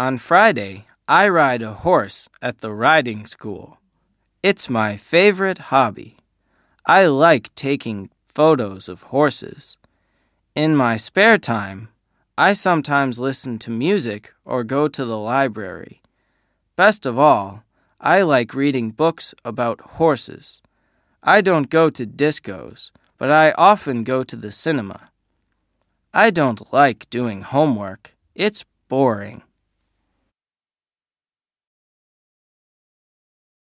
On Friday, I ride a horse at the riding school. It's my favorite hobby. I like taking photos of horses. In my spare time, I sometimes listen to music or go to the library. Best of all, I like reading books about horses. I don't go to discos, but I often go to the cinema. I don't like doing homework. It's boring.